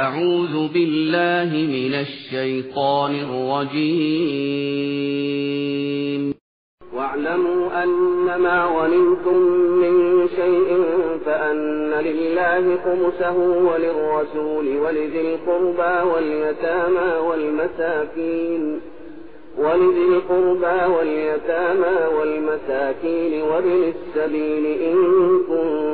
أعوذ بالله من الشيطان الرجيم. واعلموا أن ما غنمتم من شيء فأن لله خمسه وللرسول ولذي القربى واليتامى والمساكين ولذي القربى واليتامى والمساكين وابن السبيل إن كنتم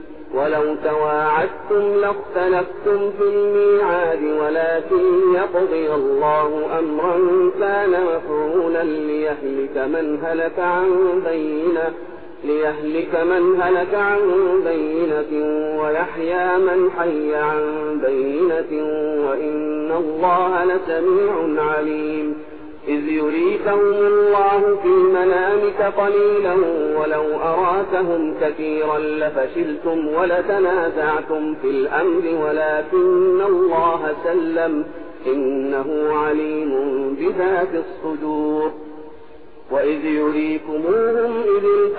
ولو تواعدتم لاختلفتم في الميعاد ولكن يقضي الله أمرا كان مفعولا ليهلك من هلك عن بينة ليهلك من هلك عن بينة ويحيى من حي عن بينة وإن الله لسميع عليم. إذ يريكهم الله في منامك قليلا ولو أراكهم كثيرا لفشلتم ولتنازعتم في الأمر ولكن الله سلم إنه عليم بذات الصدور. وإذ يريكموهم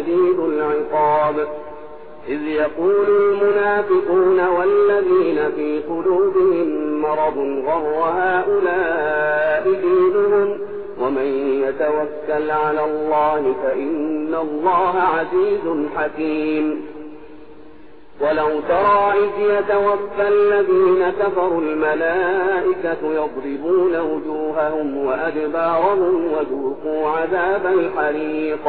شديد العقاب. إذ يقول المنافقون والذين في قلوبهم مرض غر هؤلاء دينهم ومن يتوكل على الله فإن الله عزيز حكيم. ولو ترى إذ يتوفى الذين كفروا الملائكة يضربون وجوههم وأدبارهم وذوقوا عذاب الحريق.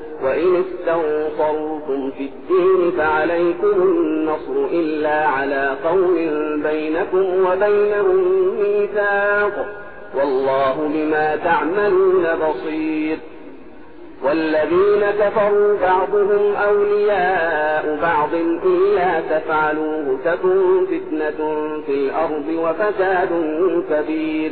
وإن استنصرتم في الدين فعليكم النصر إلا على قوم بينكم وبينهم ميثاق والله بما تعملون بصير والذين كفروا بعضهم أولياء بعض إلا تفعلوه تكن فتنة في الأرض وفساد كبير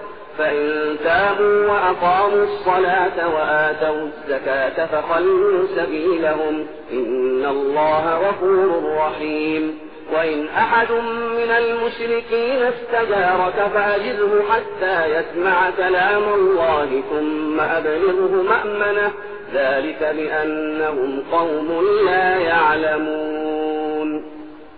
فإن تابوا وأقاموا الصلاة وآتوا الزكاة فخلوا سبيلهم. إن الله غفور رحيم. وإن أحد من المشركين استجارك فأجره حتى يسمع كلام الله ثم أبلغه مأمنة. ذلك بأنهم قوم لا يعلمون.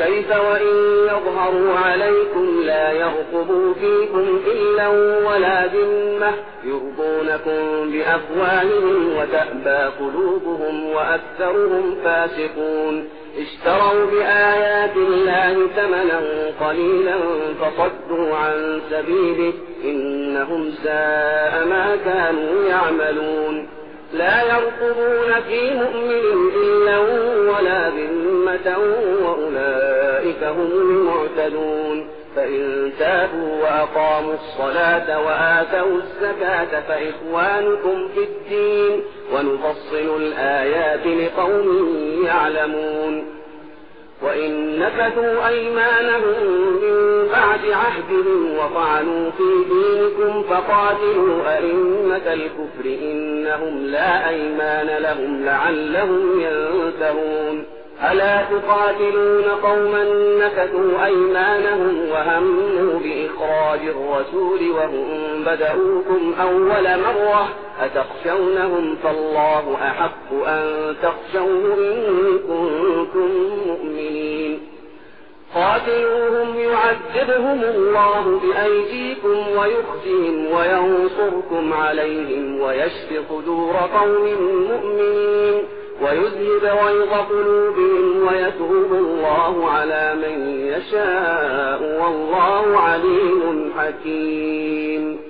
كيف وإن يظهروا عليكم لا يرقبوا فيكم إلا ولا ذمة يرضونكم بأفواههم وتأبى قلوبهم وأكثرهم فاسقون. اشتروا بآيات الله ثمنا قليلا فصدوا عن سبيله إنهم ساء ما كانوا يعملون. لا يرقبون في مؤمن إلا ولا ذمة وأولئك هم المعتدون. فإن تابوا وأقاموا الصلاة وآتوا الزكاة فإخوانكم في الدين ونفصل الآيات لقوم يعلمون. وإن نكثوا أيمانهم من بعد عهدهم وطعنوا في دينكم فقاتلوا أئمة الكفر إنهم لا أيمان لهم لعلهم ينتهون. ألا تقاتلون قوما نكثوا أيمانهم وهموا بإخراج الرسول وهم بدأوكم أول مرة أتخشونهم فالله أحق أن تخشوه إن كنتم مؤمنين. قاتلوهم يعذبهم الله بأيديكم ويخزهم وينصركم عليهم ويشف صدور قوم مؤمنين ويذهب غيظ قلوبهم ويتوب الله على من يشاء والله عليم حكيم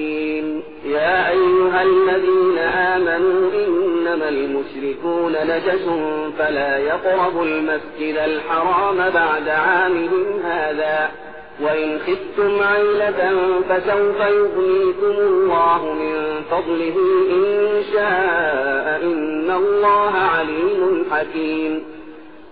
يا أيها الذين آمنوا إنما المشركون نجس فلا يقربوا المسجد الحرام بعد عامهم هذا وإن خفتم عيلة فسوف يغنيكم الله من فضله إن شاء إن الله عليم حكيم.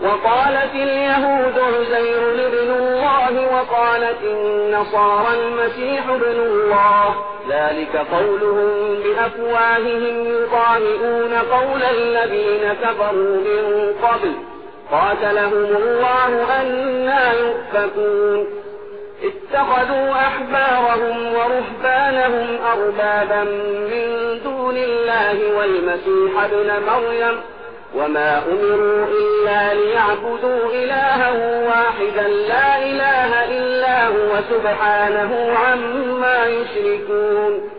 وقالت اليهود عزير ابن الله وقالت النصارى المسيح ابن الله. ذلك قولهم بأفواههم يضاهئون قول الذين كفروا من قبل. قاتلهم الله أنا يؤفكون. اتخذوا أحبارهم ورهبانهم أربابا من دون الله والمسيح ابن مريم. وما أمروا إلا ليعبدوا إلها واحدا لا إله إلا هو سبحانه عما يشركون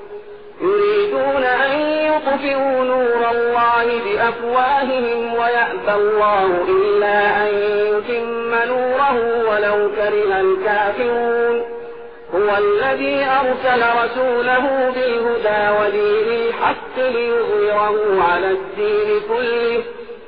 يريدون أن يطفئوا نور الله بأفواههم ويأبى الله إلا أن يتم نوره ولو كره الكافرون هو الذي أرسل رسوله بالهدى ودين الحق ليظهره على الدين كله